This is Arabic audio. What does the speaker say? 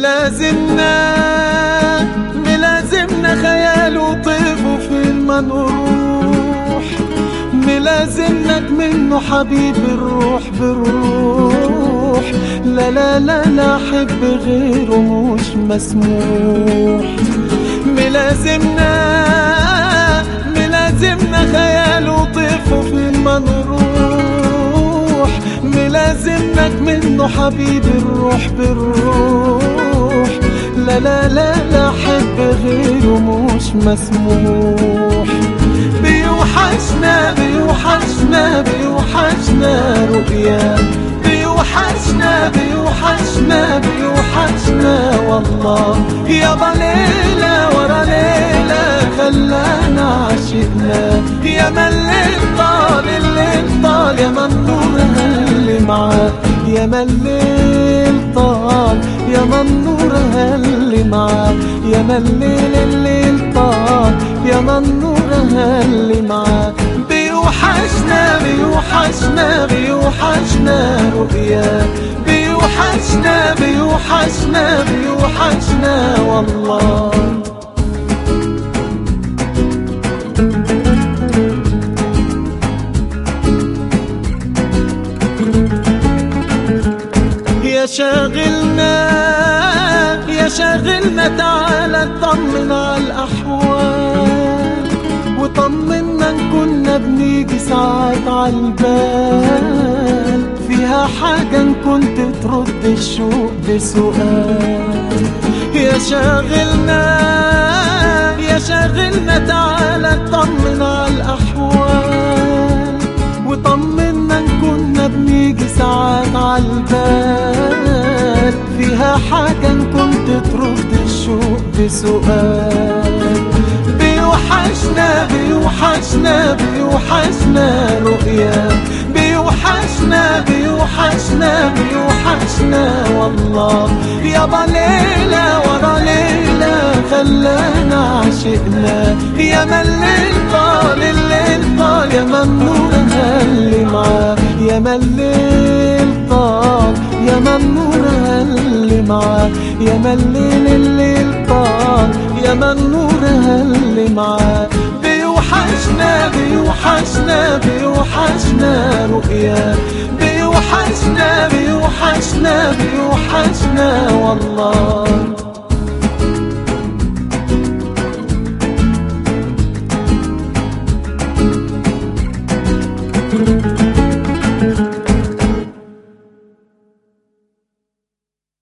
ملازمنا ملازمنا خيال وطيب وفين ما نروح ملازمنك منه حبيب الروح بالروح. لا لا لا لا حب غيره مش مسموح. ملازمنا ملازمنا خيال وطيب وفين ما نروح ملازمنك منه حبيب الروح بالروح. لا لا لا حب غيره مش مسموح. بيوحشنا بيوحشنا بيوحشنا رؤيا. بيوحشنا بيوحشنا بيوحشنا والله. يابا ليلة ورا ليلة خلانا عشقنا. يا الليل طال الليل طال يا النور هل معاه يا ما يا ما الليل الليل طال. يا النور هل معاه بيوحشنا بيوحشنا بيوحشنا رؤيا. بيوحشنا بيوحشنا بيوحشنا والله. يا شاغلنا يا شاغلنا تعالى اطمن على الأحوال؟ وطمنا إن كنا بنيجي ساعات عالبال فيها حاجة إن كنت ترد الشوق بسؤال. يا شاغلنا يا شاغلنا تعالى اطمن على الأحوال. وطمنا إن كنا بنيجي ساعات عالبال حاجة كنت ترد الشوق بسؤال. بيوحشنا بيوحشنا بيوحشنا رؤيا. بيوحشنا بيوحشنا بيوحشنا والله. يابا ليلة ورا ليلة خلانا عشقنا. يا الليل طال الليل طال يا النور هل معاه يا الليل طال يا هل معاه يا ما الليل الليل طال يا ما النور هل معاه بيوحشنا بيوحشنا بيوحشنا رؤيا. بيوحشنا بيوحشنا بيوحشنا والله.